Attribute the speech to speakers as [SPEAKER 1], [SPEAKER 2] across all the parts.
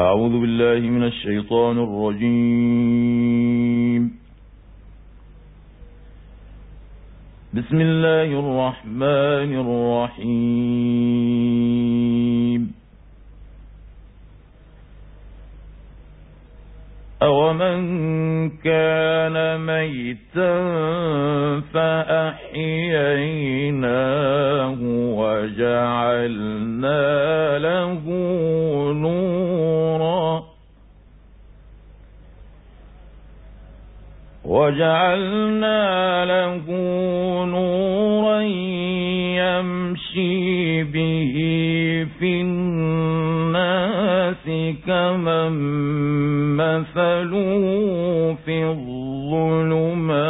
[SPEAKER 1] أعوذ بالله من الشيطان الرجيم. بسم الله الرحمن الرحيم. أومن كان ميتا فأحييناه وجعلنا له نورا وجعلنا له نورا يمشي به في الناس كمن مثله في الظلمات.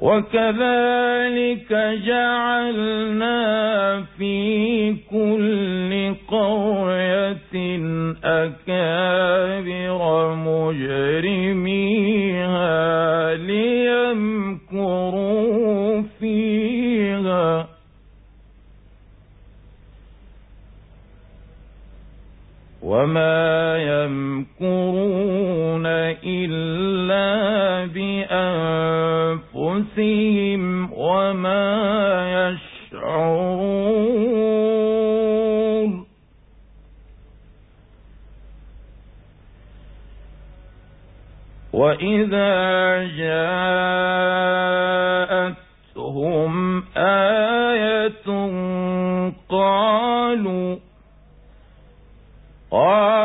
[SPEAKER 1] وكذلك جعلنا في كل قرية أكابر مجرميها ليمكروا فيها. وما يمكرون إلا بأنفسهم وما يشعرون. وإذا جاءتهم آية قالوا قالوا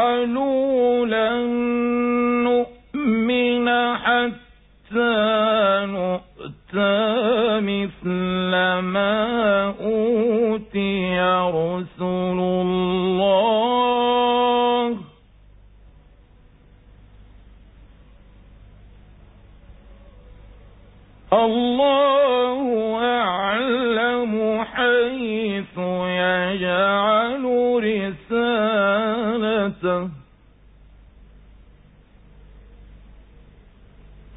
[SPEAKER 1] مثل ما أوتي رسل الله. الله أعلم حيث يجعل رسالته.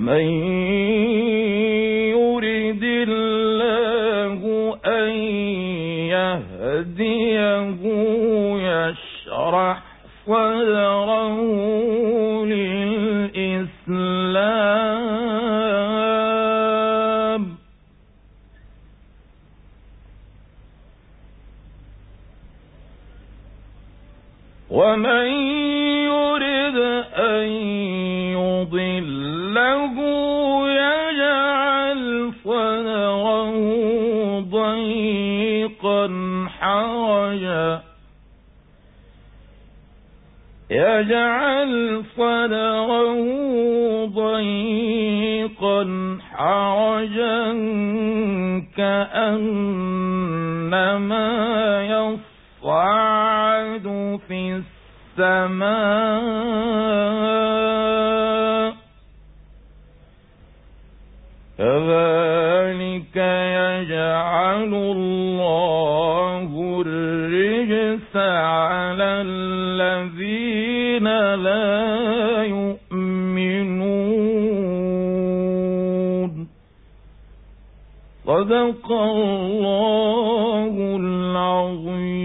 [SPEAKER 1] فمن يرد الله أن يهديه يشرح صدره للإسلام ومن يرد أن يضله يجعل صدره ضيقا حرجا. يجعل صدره ضيقا حرجا كأنما يصعد في السماء. صدق الله العظيم.